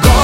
pretty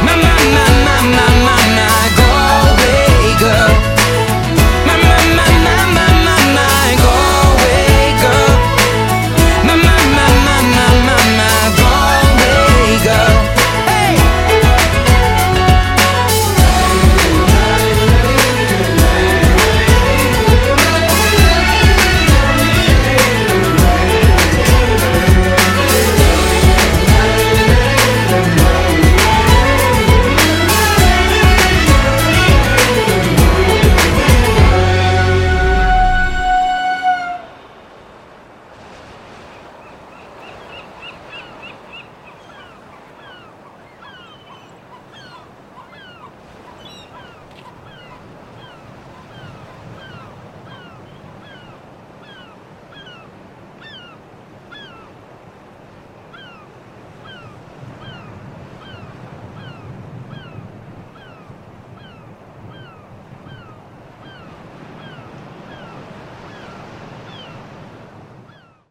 My, my, my,